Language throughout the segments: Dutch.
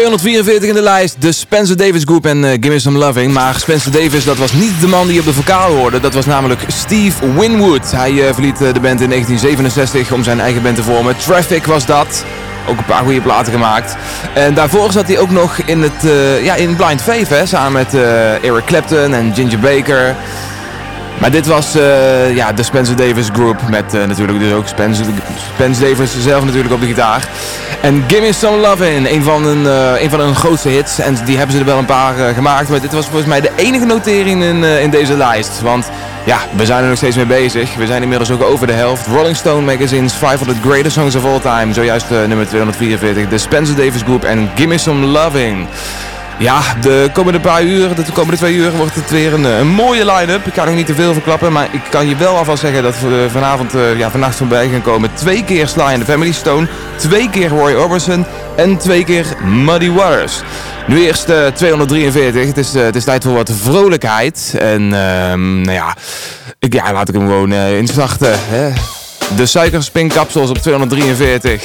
244 in de lijst, de Spencer Davis Group en eh, Gimme Some Loving. Maar Spencer Davis, dat was niet de man die op de vocaal hoorde. Dat was namelijk Steve Winwood. Hij eh, verliet eh, de band in 1967 om zijn eigen band te vormen. Traffic was dat. Ook een paar goede platen gemaakt. En daarvoor zat hij ook nog in, het, ja, in Blind Faith, hè, samen met Eric Clapton en Ginger Baker. Maar dit was eh, ja, de Spencer Davis Group met eh, natuurlijk dus ook Spencer, Spence Davis zelf natuurlijk op de gitaar. En Gimme Some Lovin', een van hun, eh, een van hun grootste hits. En die hebben ze er wel een paar gemaakt. Maar dit was volgens mij de enige notering in, in deze lijst. Want ja, we zijn er nog steeds mee bezig. We zijn inmiddels ook over de helft. Rolling Stone Magazine's 500 Greatest Songs of All Time. Zojuist nummer 244. De Spencer Davis Group en Gimme Some Lovin'. Ja, de komende paar uur, de komende twee uur wordt het weer een, eh, een mooie line-up. Ik ga nog niet te veel verklappen, maar ik kan je wel alvast zeggen dat we eh, vanavond, eh, ja, vannacht voorbij gaan komen. Twee keer Sly and the Family Stone, twee keer Roy Orbison en twee keer Muddy Waters. Nu eerst eh, 243, het is, eh, het is tijd voor wat vrolijkheid. En ehm, nou ja, ik, ja, laat ik hem gewoon eh, instarten. Hè. De suikerspinkapsels op 243.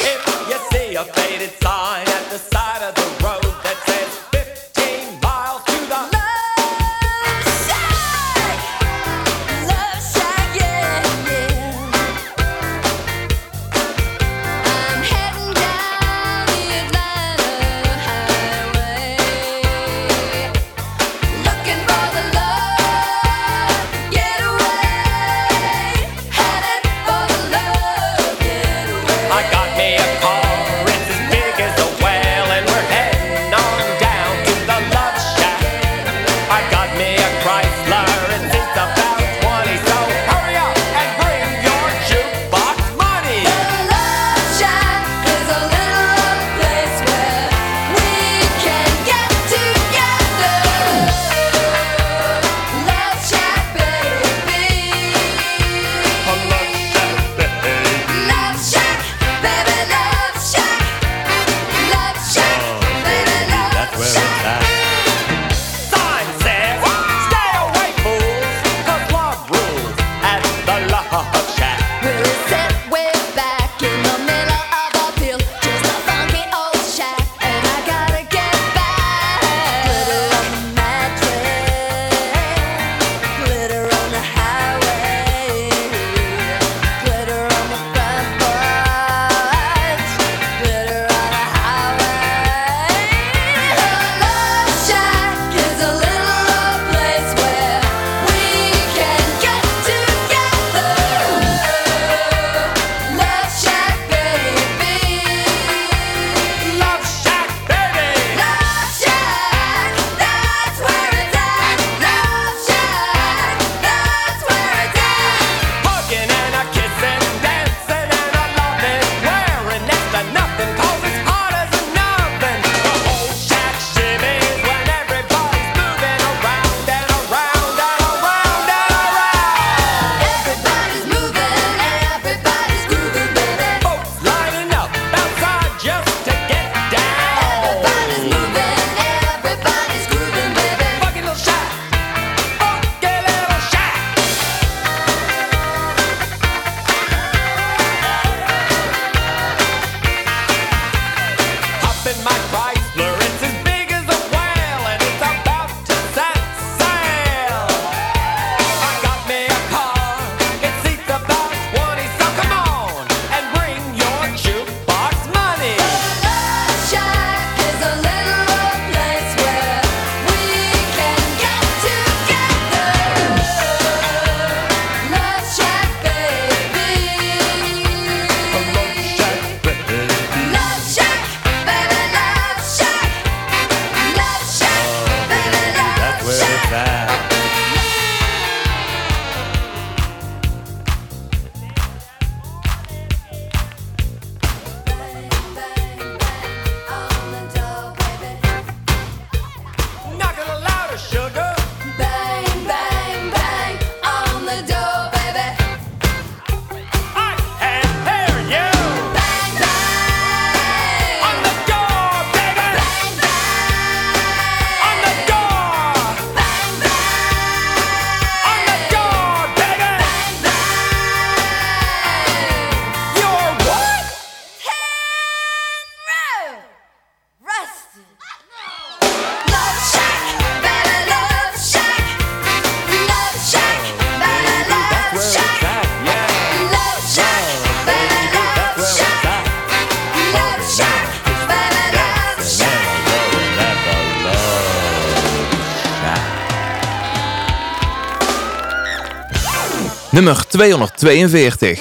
Nummer 242.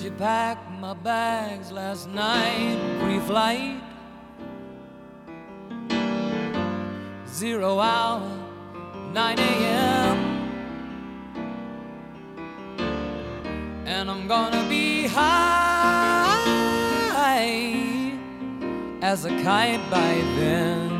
She packed my bags last night, pre-flight. Zero hour, 9 a.m. And I'm gonna be high as a kite by then.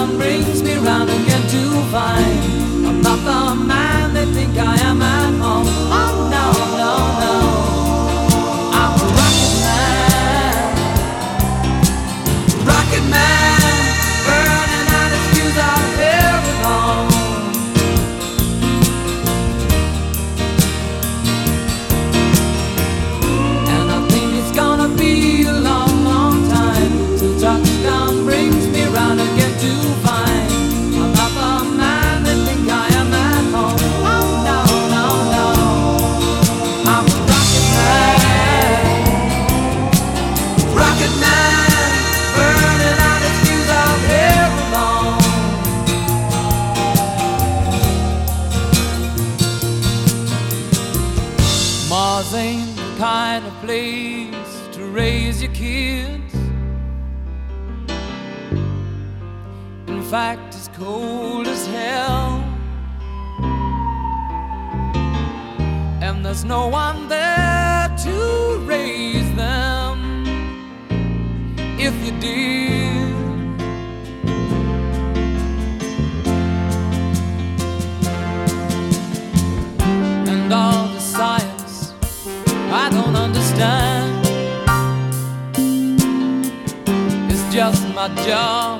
Touchdown brings me round again to find I'm not the man they think I am at home. Kids. In fact, it's cold as hell. And there's no one there to raise them. If you did, just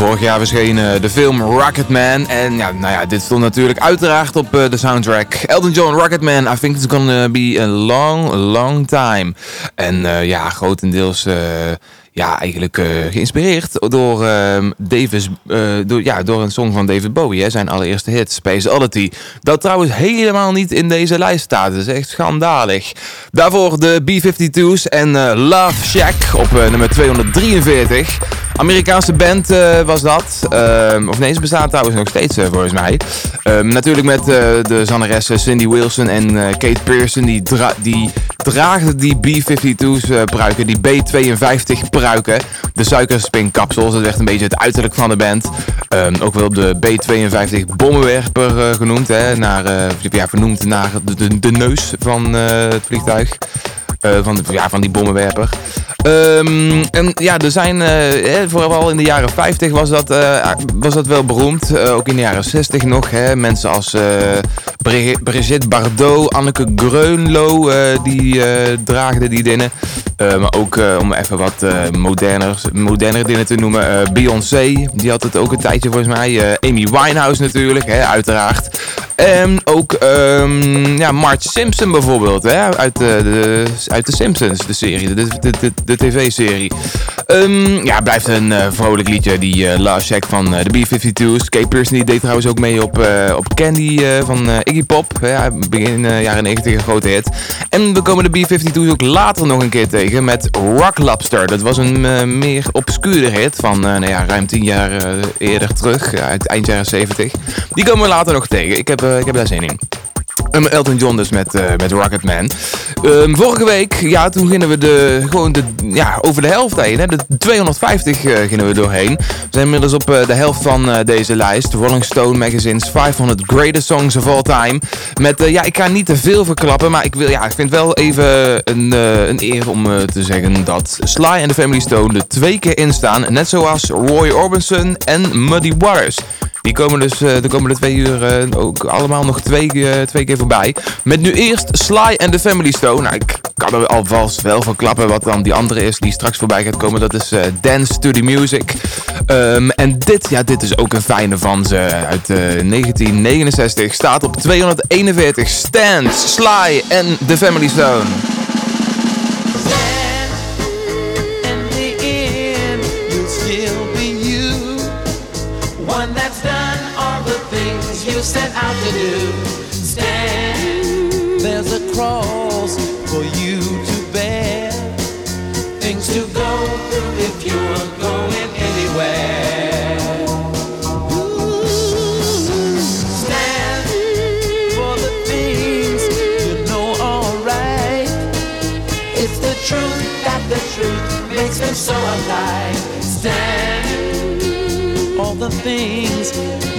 Vorig jaar verscheen eh, de film Rocketman. En ja, nou ja, dit stond natuurlijk uiteraard op eh, de soundtrack. Elton John, Rocketman. I think it's gonna be a long, long time. En eh, ja, grotendeels... ja, eigenlijk geïnspireerd door ehm, Davis, door, ja, door een song van David Bowie, hè, zijn allereerste hit, Spaceality. Dat trouwens helemaal niet in deze lijst staat. Dat is echt schandalig. Daarvoor de B-52's en Love Shack op nummer 243. Amerikaanse band eh, was dat. Ehm, of nee, ze bestaat trouwens nog steeds eh, volgens mij. Ehm, natuurlijk met eh, de zangeressen Cindy Wilson en Kate Pearson. Die, dra die draagden die B-52's eh, pruiken, die B-52 pruiken. De suikerspinkapsels, dat werd een beetje het uiterlijk van de band. Ehm, ook wel de B-52 bommenwerper genoemd. Hè, naar, ja, vernoemd naar de, de, de neus van het vliegtuig. Eh, van, ja, van die bommenwerper. Ehm, en ja, er zijn, eh, vooral in de jaren 50 was dat, eh, was dat wel beroemd. Ook in de jaren 60 nog. Hè. Mensen als Bri- Brigitte Bardot, Anneke Greunlo, die draagden die dingen. Eh, maar ook eh, om even wat eh moderner, modernere dingen te noemen. Beyoncé, die had het ook een tijdje volgens mij. Amy Winehouse natuurlijk, hè, uiteraard. En ook ehm, ja, Marge Simpson bijvoorbeeld, hè, uit, de, uit de Simpsons, de serie, de, de, de, de tv-serie. Ehm, ja, blijft een vrolijk liedje, die Last Shack van de B-52's. Kate Pearson die deed trouwens ook mee op, op Candy van Iggy Pop. Ja, begin jaren 90 een grote hit. En we komen de B-52's ook later nog een keer tegen met Rock Lobster. Dat was een eh, meer obscure hit van eh, nou ja, ruim 10 jaar eh, eerder terug, uit eind jaren 70. Die komen we later nog tegen. Ik heb, ik heb daar zin in. Um, Elton John dus met, eh met Rocketman. Ehm, vorige week, ja, toen gingen we de, gewoon de, ja, over de helft heen. Hè, de 250 eh, gingen we doorheen. We zijn inmiddels op eh, de helft van deze lijst. Rolling Stone Magazine's 500 Greatest Songs of All Time. Met, ja, ik ga niet te veel verklappen, maar ik, wil, ja, ik vind wel even een, een eer om te zeggen dat Sly en de Family Stone er twee keer in staan. Net zoals Roy Orbison en Muddy Waters. Die komen dus de komende twee uur ook allemaal nog twee, twee keer voorbij. Met nu eerst Sly and the Family Stone. Nou, ik kan er alvast wel van klappen wat dan die andere is die straks voorbij gaat komen. Dat is eh, Dance to the Music. Ehm, en dit, ja, dit is ook een fijne van ze uit eh, 1969. Staat op 241. Stand, Sly and the Family Stone. Set out to do. Thank you.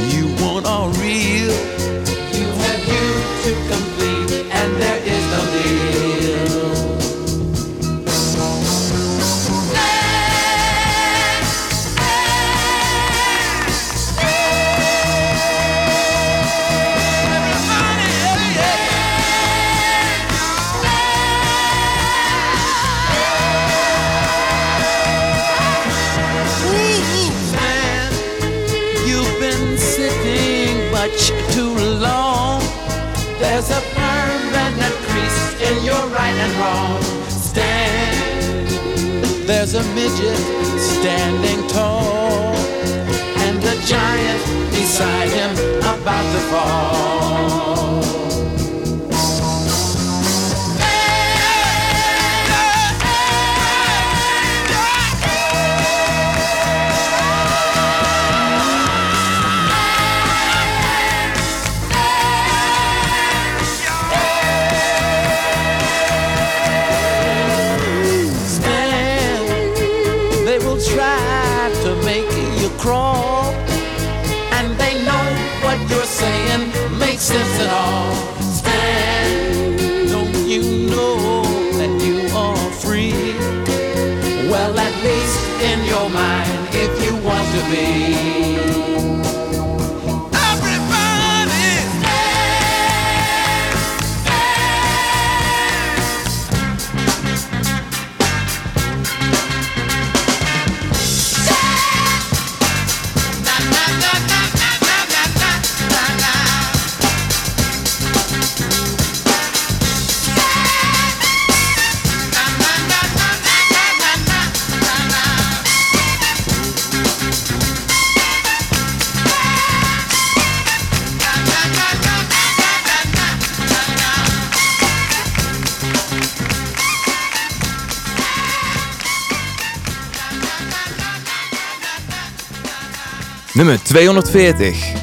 Nummer 240.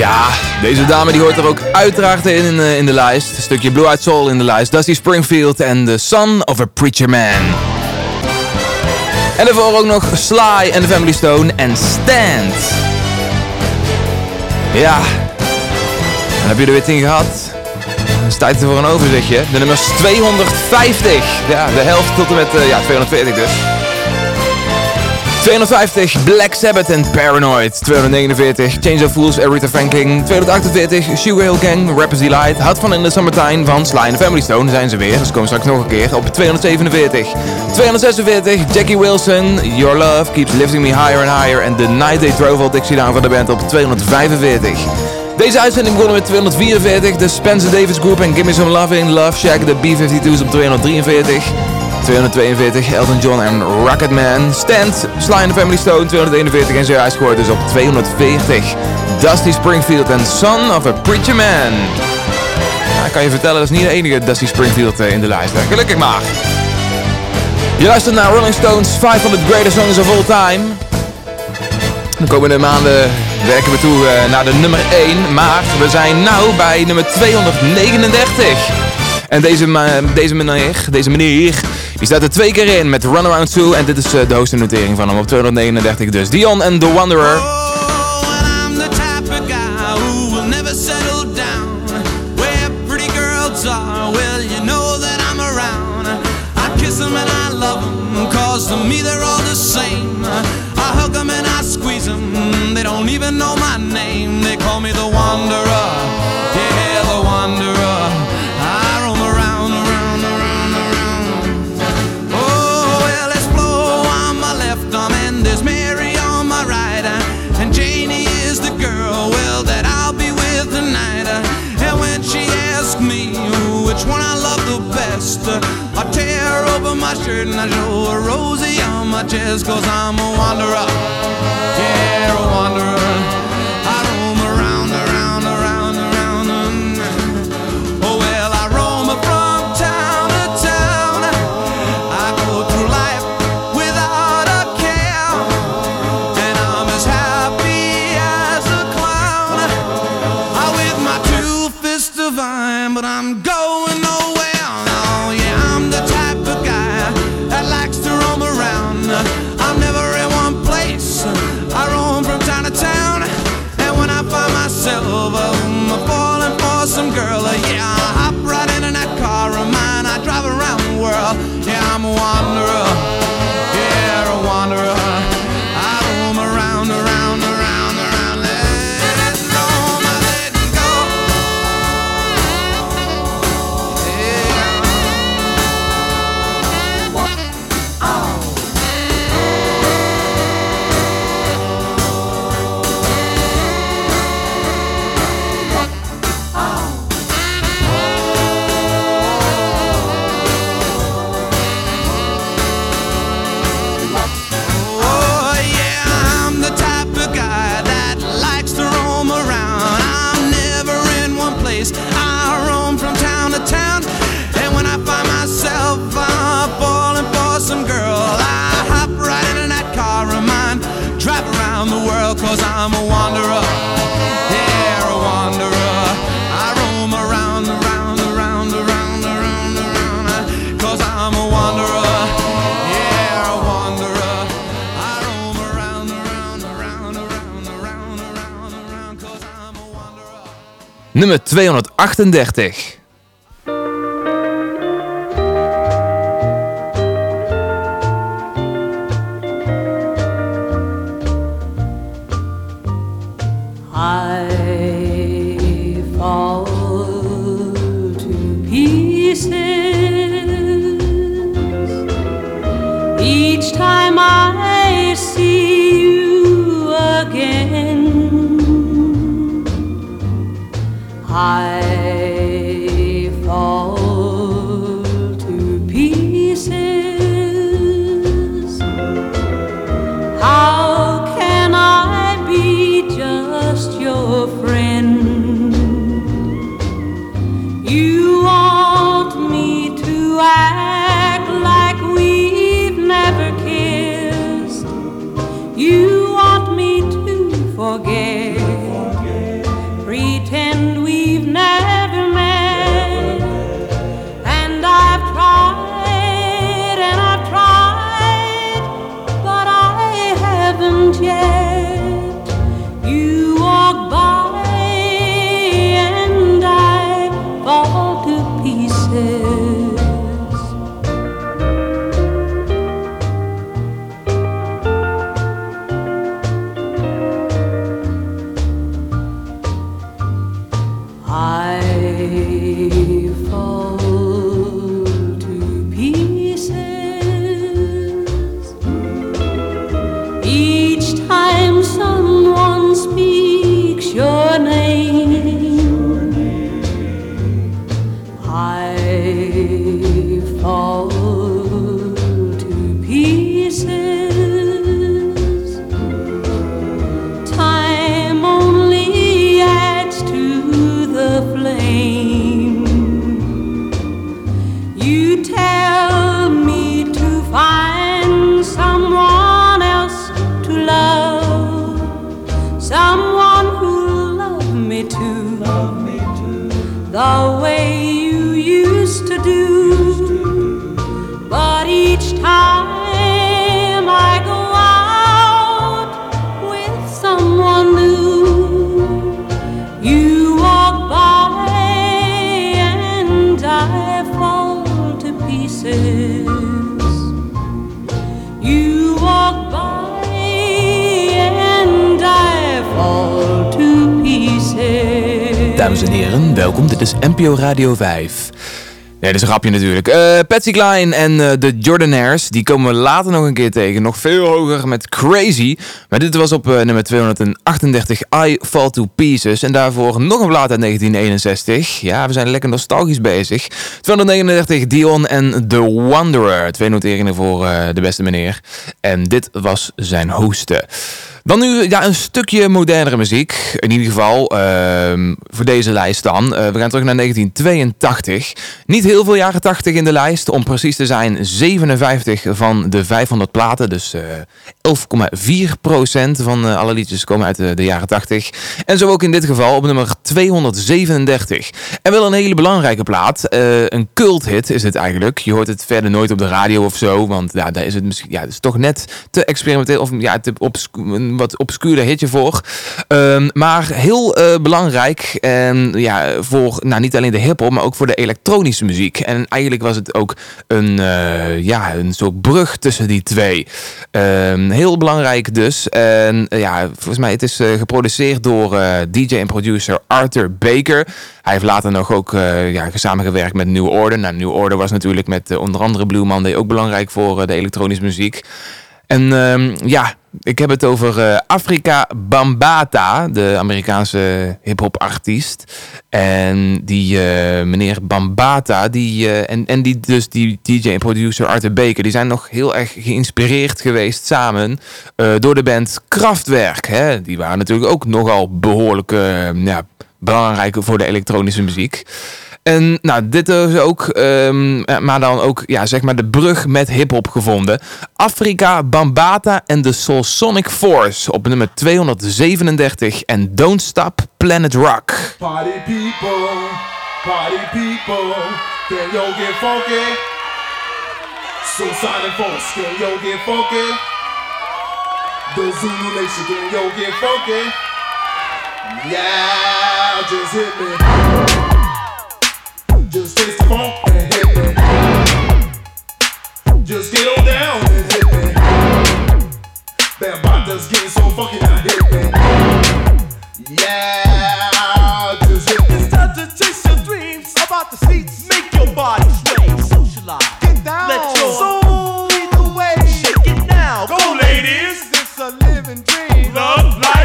Ja, deze dame die hoort er ook uiteraard in, eh, in de lijst. Een stukje Blue Eyed Soul in de lijst. Dusty Springfield en The Son of a Preacher Man. En daarvoor ook nog Sly and the Family Stone en Stand. Ja, dan heb je er weer tien gehad. Dan is het tijd voor een overzichtje. De nummers 250. Ja, de helft tot en met eh, ja, 240 dus. 250 Black Sabbath en Paranoid. 249 Change of Fools, Aretha Franklin. 248 Sugar Gang, Rappers Delight. Hot van in the Summertime van Sly and Family Stone zijn ze weer. Dus komen straks nog een keer op 247. 246 Jackie Wilson, Your Love Keeps Lifting Me Higher and Higher. En The Night They Drove All Dixie Down van de band op 245. Deze uitzending begonnen met 244. De Spencer Davis Group en Gimme Some Loving, Love Shack, de B-52's op 243. 242 Elton John en Rocketman. Stand, Sly and the Family Stone 241 en zojuist scoort dus op 240. Dusty Springfield en Son of a Preacher Man. Ja, ik kan je vertellen, dat is niet de enige Dusty Springfield eh, in de lijst. Gelukkig maar. Je naar Rolling Stones 500 Greatest Songs of All Time. De komende maanden werken we toe eh, naar de nummer 1. Maar we zijn nou bij nummer 239. En deze, deze meneer, deze meneer, die staat er twee keer in met Runaround 2. En dit is eh, de hoogste notering van hem op 239 dus. Dion en The Wanderer. Of shirt and I show her Rosie on my chest, cause I'm a wanderer. Yeah, a wanderer. I roam around, around, around, around. Oh, well, I roam from town to town. I go through life without a care. And I'm as happy as a clown. I with my two fists but I'm going some girl, uh, yeah. Nummer 238. I fall to pieces I Dames en heren, welkom. Dit is NPO Radio 5. Nee, dat is een grapje natuurlijk. Eh Patsy Cline en eh, de Jordanaires, die komen we later nog een keer tegen. Nog veel hoger met Crazy. Maar dit was op eh, nummer 238, I Fall to Pieces. En daarvoor nog een plaat uit 1961. Ja, we zijn lekker nostalgisch bezig. 239, Dion en The Wanderer. Twee noteringen voor de beste meneer. En dit was zijn hosten. Dan nu ja, een stukje modernere muziek. In ieder geval ehm, voor deze lijst dan. Eh, we gaan terug naar 1982. Niet heel veel jaren 80 in de lijst. Om precies te zijn 57 van de 500 platen. Dus eh 11,4% van eh, alle liedjes komen uit de, jaren 80. En zo ook in dit geval op nummer 237. En wel een hele belangrijke plaat. Eh, een culthit is het eigenlijk. Je hoort het verder nooit op de radio of zo. Want ja, daar is het misschien ja, het is toch net te experimenteel. Of ja, te obscu wat obscuurder hitje voor. Ehm, maar heel eh, belangrijk. En ja, voor nou, niet alleen de hip-hop, maar ook voor de elektronische muziek. En eigenlijk was het ook een, eh, ja, een soort brug tussen die twee. Ehm, heel belangrijk dus. En eh, ja, volgens mij het is geproduceerd door DJ en producer Arthur Baker. Hij heeft later nog ook ja, samengewerkt met New Order. Nou, New Order was natuurlijk met onder andere Blue Monday ook belangrijk voor de elektronische muziek. En ehm, ja, ik heb het over eh, Afrika Bambata, de Amerikaanse hip-hop artiest. En die eh, meneer Bambata, die, eh, en, en die, dus die DJ en producer Arthur Baker, die zijn nog heel erg geïnspireerd geweest samen door de band Kraftwerk. Hè? Die waren natuurlijk ook nogal behoorlijk eh, ja, belangrijk voor de elektronische muziek. En nou, dit is ook, um, maar dan ook, ja, zeg maar de brug met hip-hop gevonden. Afrika, Bambata en de Soul Sonic Force op nummer 237 en Don't Stop Planet Rock. Party people, party people, can you get funky? Soul Sonic Force, can you get funky? The Zulu Nation, can you get funky? Yeah, just hit me. Just hit eh. on eh. eh. It's time to chase your dreams. About the seats. Make your body sway, socialize, get down, let your soul lead the way. Shake it now, go, a living dream. Love life.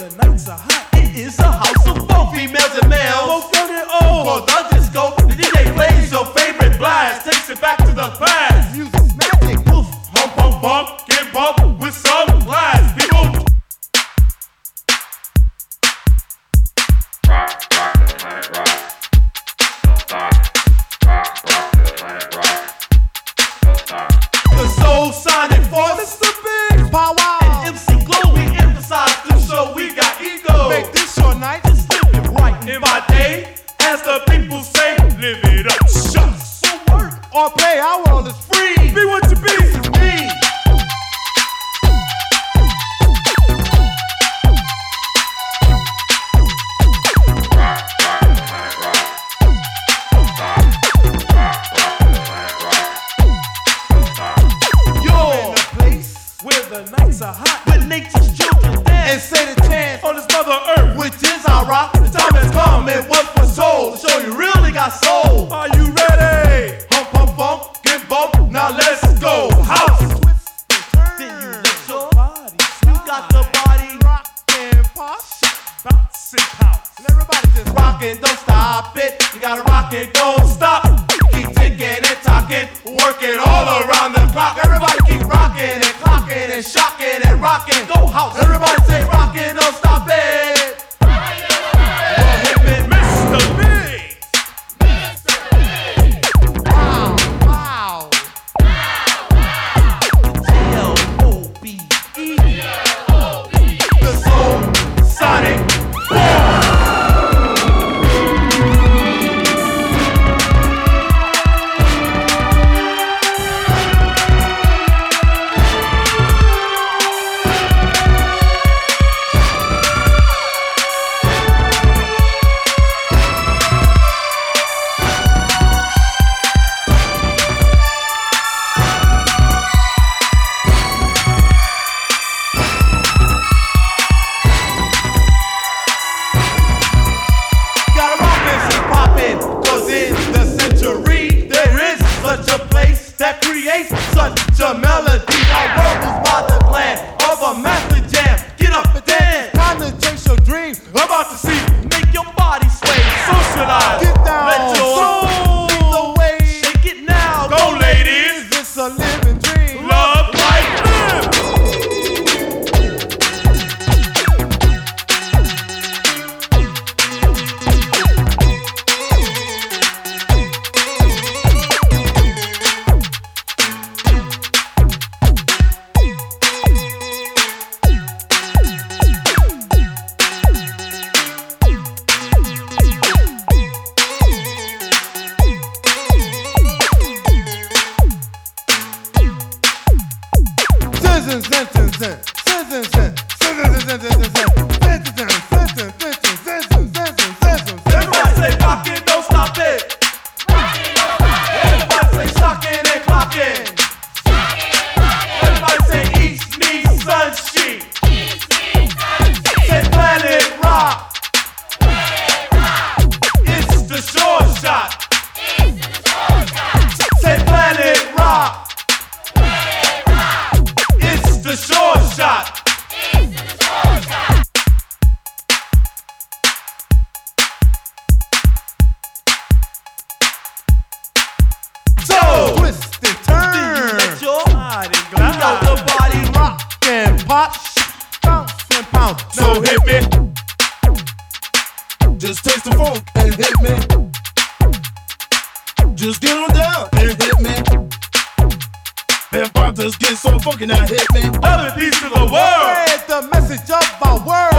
the nights are hot. It is a house of both females and males. Both young and old. Both on disco. The DJ plays your favorite blinds. Just the funk and hit me. Just get on down and hit me. And pop just get so funky now hit me. Other piece to the world. Spread the message of my world.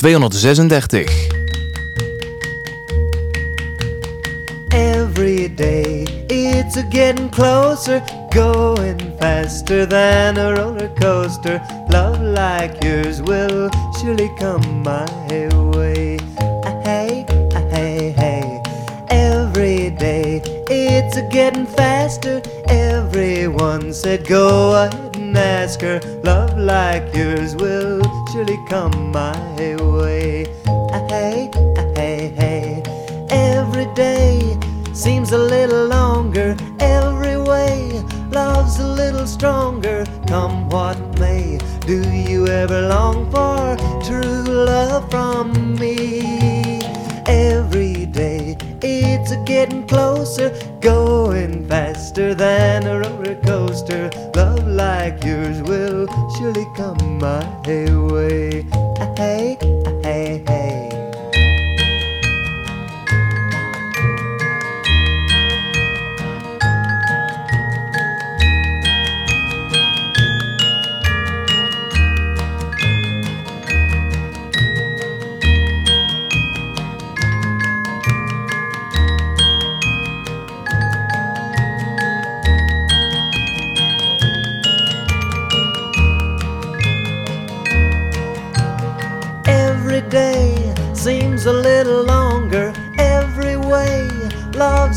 236. Every day it's a getting closer, going faster than a roller coaster. Love like yours will surely come my way. Ah, Hey, ah, hey, hey. Every day it's a getting faster. Everyone said go ahead and ask her. Love like yours will surely come my way. Ah, Hey, ah, hey, hey. Every day seems a little longer. Every way love's a little stronger. Come what may, do you ever long for true love from me? Every day it's a getting closer, going faster than a roller coaster. Love like yours will surely come my way. Hey,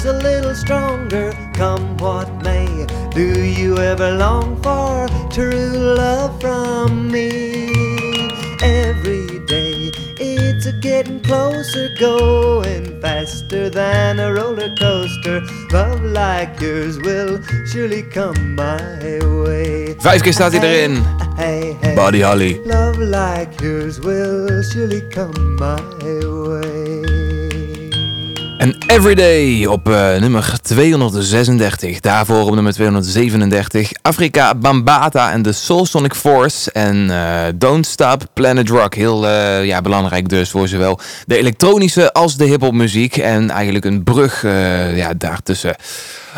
love's a little stronger. Come what may, do you ever long for true love from me? Every day it's a getting closer, going faster than a roller coaster. Love like yours will surely come my way. Vijf keer staat hij erin. Hey, hey. Buddy Holly. Love like yours will surely come my way. En Everyday op eh, nummer 236. Daarvoor op nummer 237. Afrika Bambata en de Soul Sonic Force. En eh, Don't Stop Planet Rock. Heel eh, ja, belangrijk dus voor zowel de elektronische als de hip-hop muziek. En eigenlijk een brug ja, daartussen.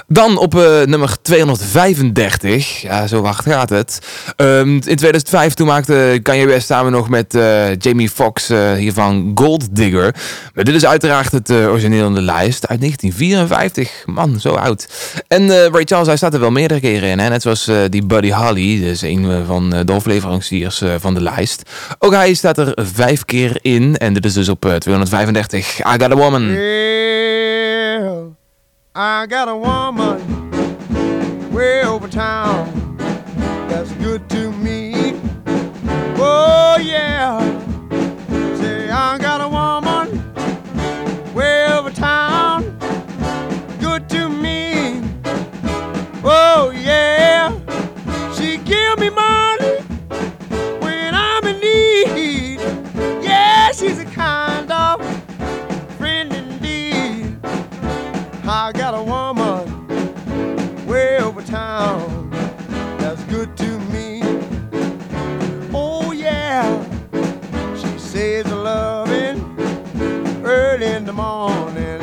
Dan op eh, nummer 235. Ja, zo hard gaat het. Ehm, in 2005 toen maakte Kanye West samen nog met eh, Jamie Foxx eh, hiervan Gold Digger. Maar dit is uiteraard het origineel in de lijst uit 1954. Man, zo oud. En Ray Charles, hij staat er wel meerdere keren in. Hè? Net zoals die Buddy Holly. Dus een van de hoofdleveranciers van de lijst. Ook hij staat er vijf keer in. En dit is dus op eh, 235. I Got A Woman. I got a woman way over town that's good to me. Oh yeah, say I got a woman way over town, good to me. Oh yeah, she give me money when I'm in need. Yeah, she's a kind I got a woman way over town that's good to me. Oh, yeah, she says loving early in the morning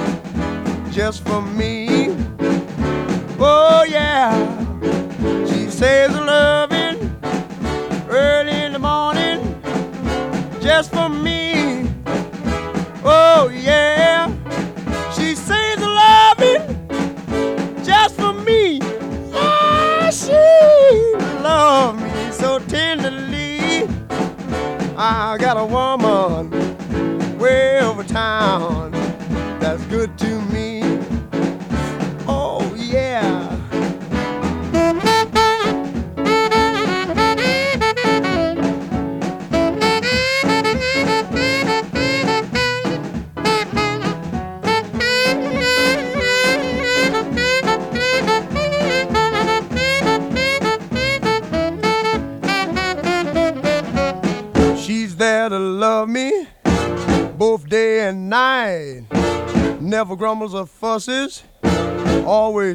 just for me. Oh, yeah, she says loving early in the morning just for me. Oh, yeah. Got a woman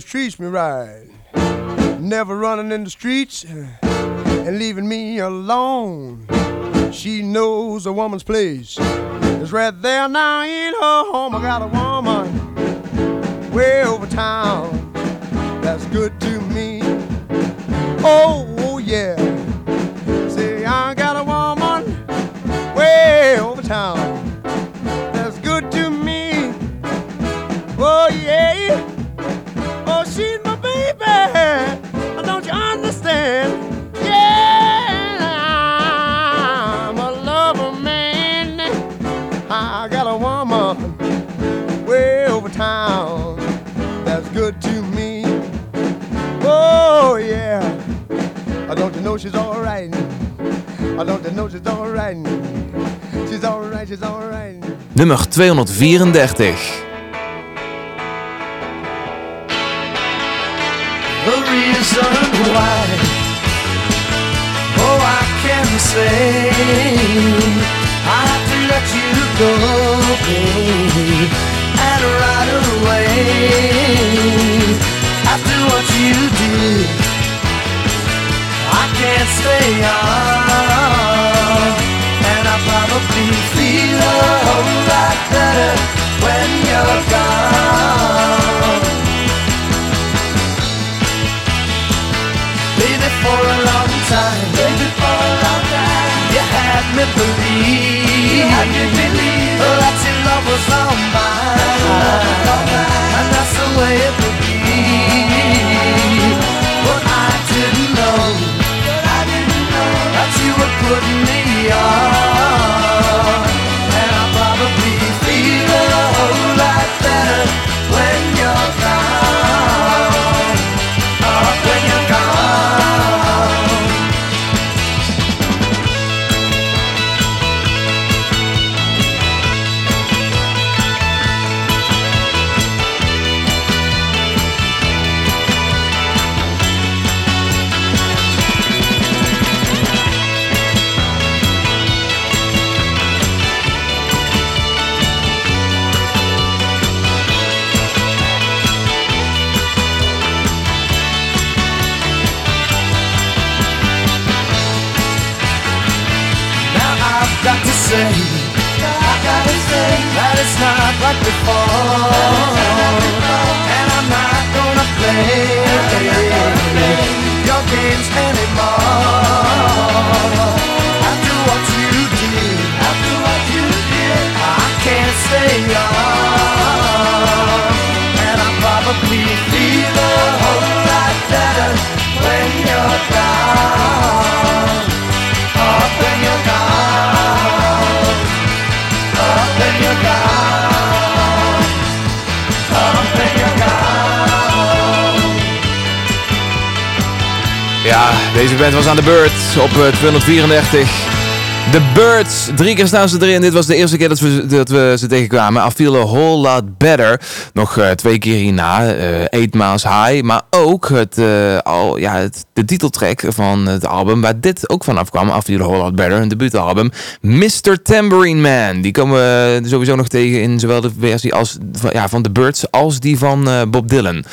treats me right. Never running in the streets eh, and leaving me alone. She knows a woman's place is right there now in her home. I got a woman way over town that's good to me. Oh, oh yeah. Say, I got a woman way over town that's good to me. Oh, yeah. Know she's alright. I don't you know she's alright. She's alright, she's alright. Nummer 234. the reason why. Oh, I can say I have to let you go, and right away. After what you did, can't stay on, and I probably feel a whole lot better when you're gone. Baby, for a long time, baby, for a long time, you had me believe, you had me believe. Oh, that your love was all mine, and that's the way it would be. But I didn't know put me on. Like before, deze band was aan de beurt op eh, 234. The Birds, drie keer staan ze erin. Dit was de eerste keer dat we, dat we ze tegenkwamen. I feel a whole lot better. Nog eh, twee keer hierna, eh Eight Miles High. Maar ook het, eh, al, ja, het, de titeltrack van het album waar dit ook vanaf kwam. I feel a whole lot better, een debuutalbum. Mr. Tambourine Man. Die komen we sowieso nog tegen in zowel de versie als, van, ja, van The Birds als die van eh, Bob Dylan.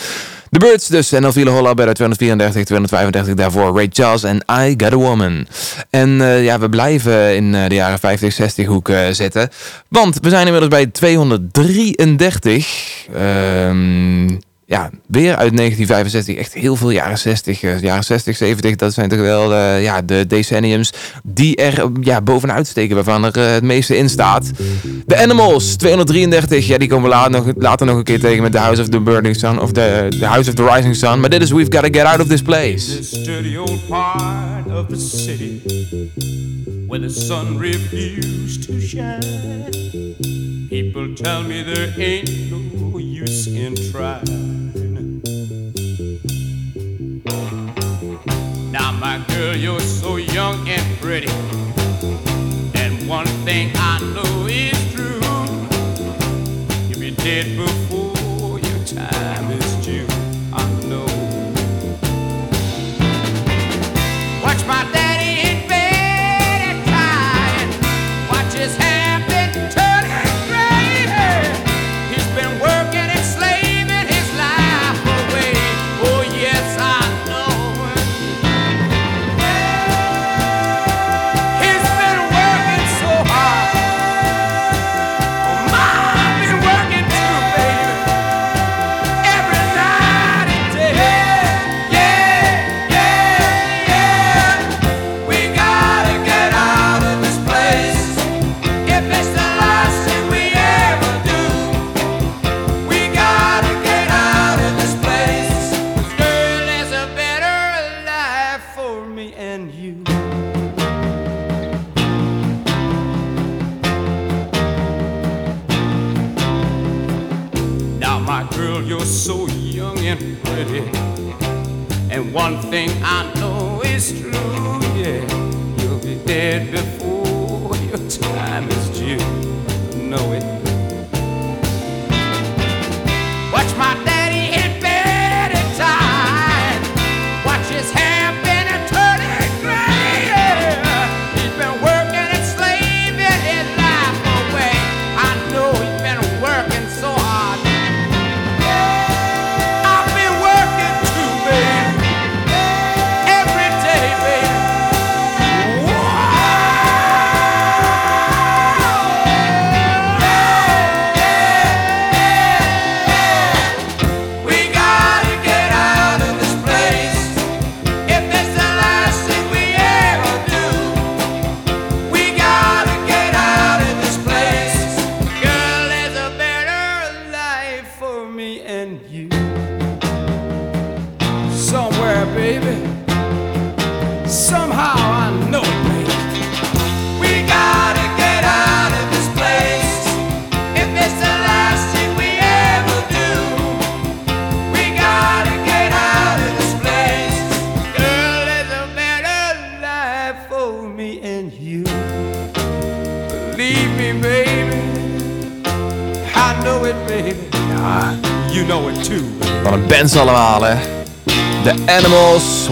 The Birds dus. En viel Holla Better 234, 235 daarvoor. Ray Charles en I Got A Woman. En eh, ja, we blijven in eh, de jaren 50, 60 hoek eh, zitten. Want we zijn inmiddels bij 233. Ehm, ja, weer uit 1965. Echt heel veel jaren 60. eh, jaren 60, 70, dat zijn toch wel eh, ja, de decenniums die er ja, bovenuit steken. Waarvan er eh, het meeste in staat. The Animals, 233. Ja, die komen later nog, later nog een keer tegen met The House of the Burning Sun. Of the, the House of the Rising Sun. Maar dit is We've Gotta Get Out of This Place. This old of city where the sun refused to shine. People tell me there ain't no in trying. Now, my girl, you're so young and pretty. And one thing I know is true. You'll be dead before your time is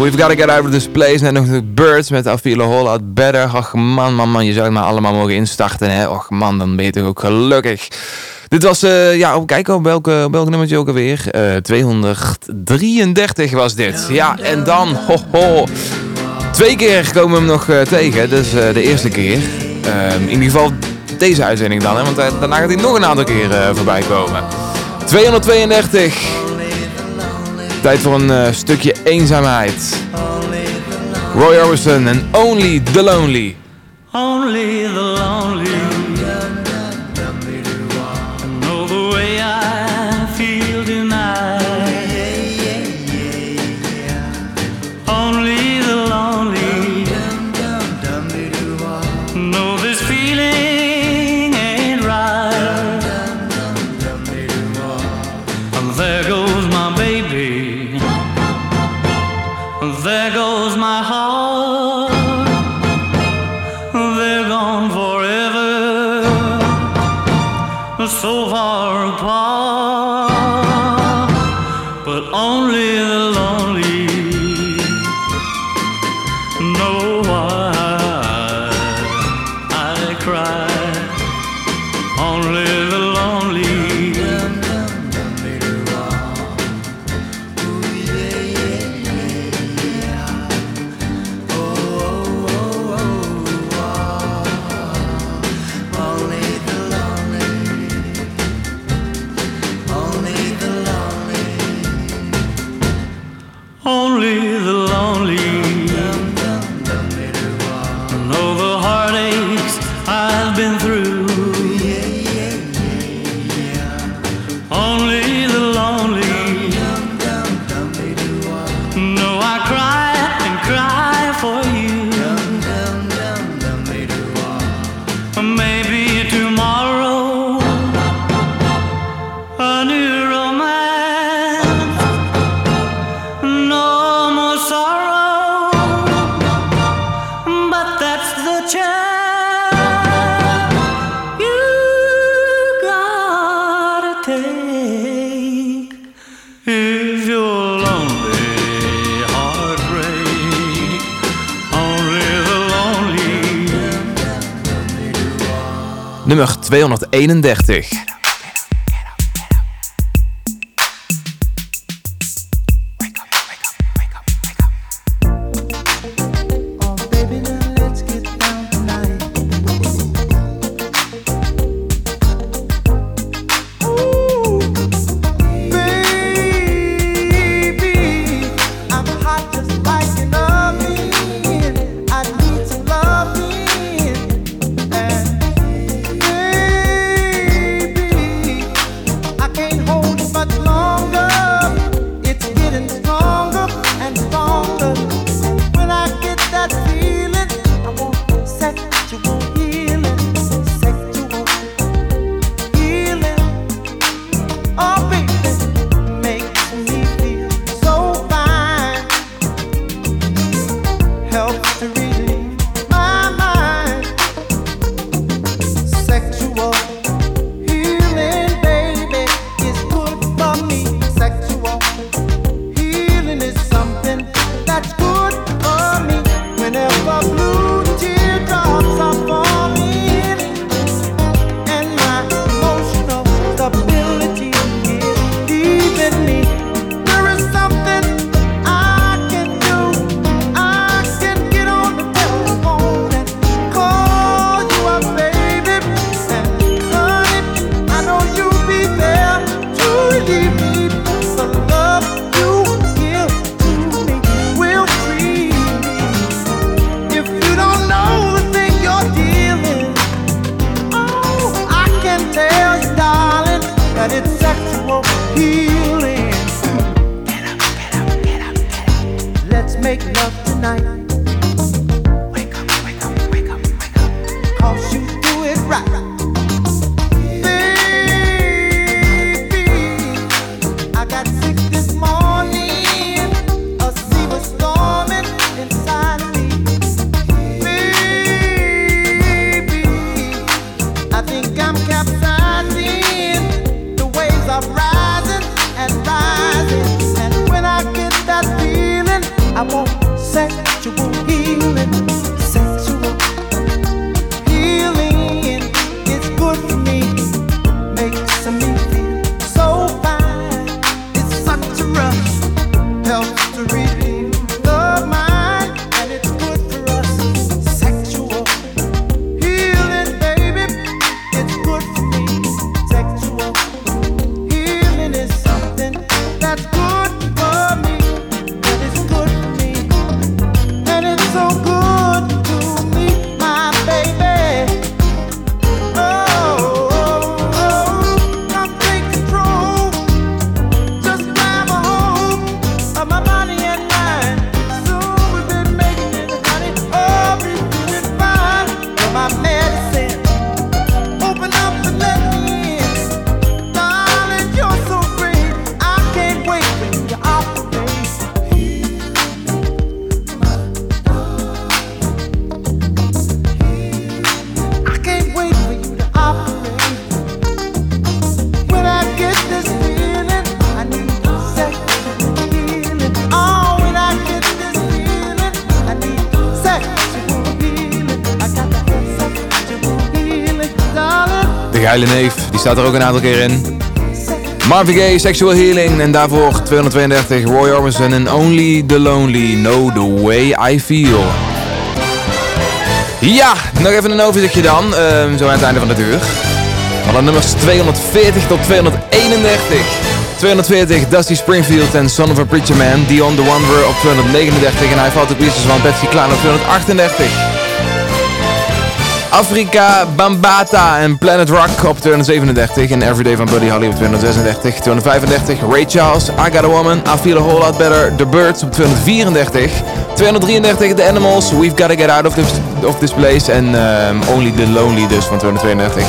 We've Gotta Get Out of This Place. Net nog de Birds met I Feel a Better. Och man, man, man, je zou het maar allemaal mogen instarten, hè. Och man, dan ben je toch ook gelukkig. Dit was, eh, ja, op kijken op welke, welk nummertje ook alweer. Eh 233 was dit. Ja, en dan, ho. Twee keer komen we hem nog eh, tegen. Dus eh, de eerste keer. Ehm, in ieder geval deze uitzending dan, hè. Want eh, daarna gaat hij nog een aantal keer eh, voorbij komen. 232. Tijd voor een eh, stukje eenzaamheid. Roy Orbison en Only the Lonely. Only the lonely so far apart. 231. Staat er ook een aantal keer in. Marvin Gaye, Sexual Healing. En daarvoor 232, Roy Orbison en Only the Lonely Know the Way I Feel. Ja, nog even een overzichtje dan. ehm, zo aan het einde van de uur. Van de nummers 240 tot 231. 240, Dusty Springfield en Son of a Preacher Man. Dion the Wanderer op 239. En hij valt ook liedjes van Betsy Klein op 238. Afrika, Bambata en Planet Rock op 237. En Everyday van Buddy Holly op 236. 235, Ray Charles, I Got a Woman, I Feel a Whole Lot Better, The Birds op 234. 233, The Animals, We've Gotta Get Out of This, of this Place. En ehm, Only the Lonely dus van 232.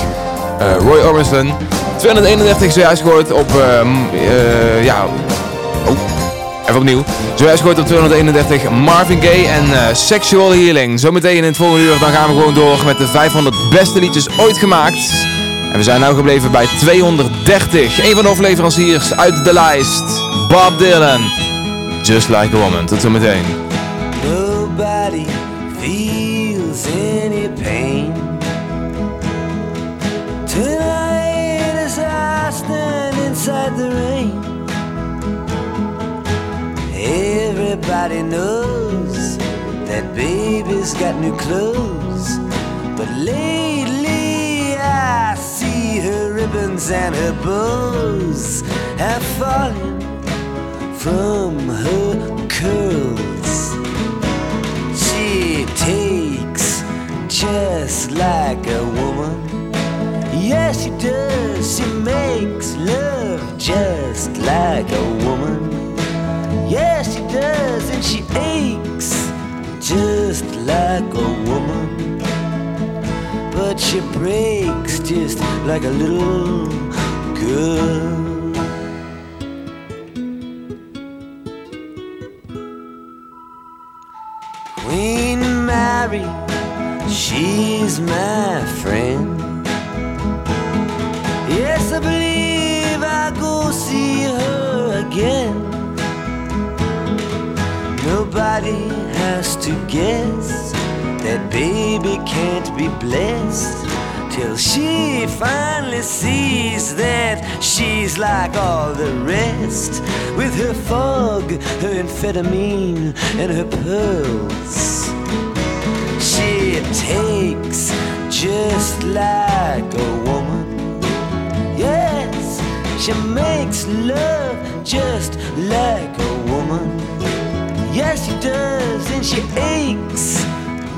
Eh, Roy Orbison. 231 zojuist gehoord op... ehm, eh, ja... Even opnieuw. Zojuist gehoord op 231 Marvin Gaye en eh, Sexual Healing. Zometeen in het volgende uur dan gaan we gewoon door met de 500 beste liedjes ooit gemaakt. En we zijn nu gebleven bij 230. Een van de hoofdleveranciers uit de lijst. Bob Dylan. Just Like a Woman. Tot zometeen. Nobody feels Everybody knows that baby's got new clothes. But lately I see her ribbons and her bows have fallen from her curls. She takes just like a woman. Yes, she does. She makes love just like a woman. Yes, does, and she aches just like a woman. But she breaks just like a little girl. Queen Mary, she's my guess that baby can't be blessed till she finally sees that she's like all the rest with her fog, her amphetamine, and her pearls. She takes just like a woman. Yes, she makes love just like a woman. Yes, she does, and she aches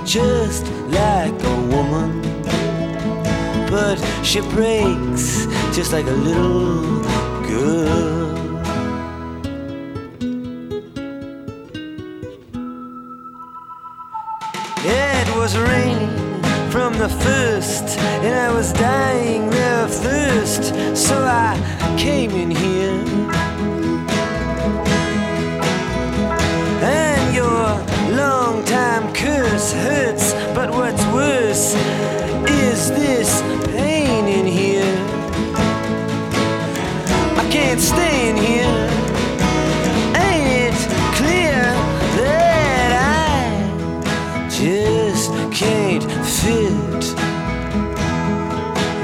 just like a woman. But she breaks just like a little girl. It was raining from the first, and I was dying of thirst, so I came in here. Hurts, but what's worse is this pain in here. I can't stay in here. Ain't it clear that I just can't fit?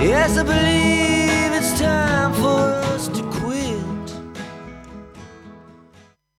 Yes, I believe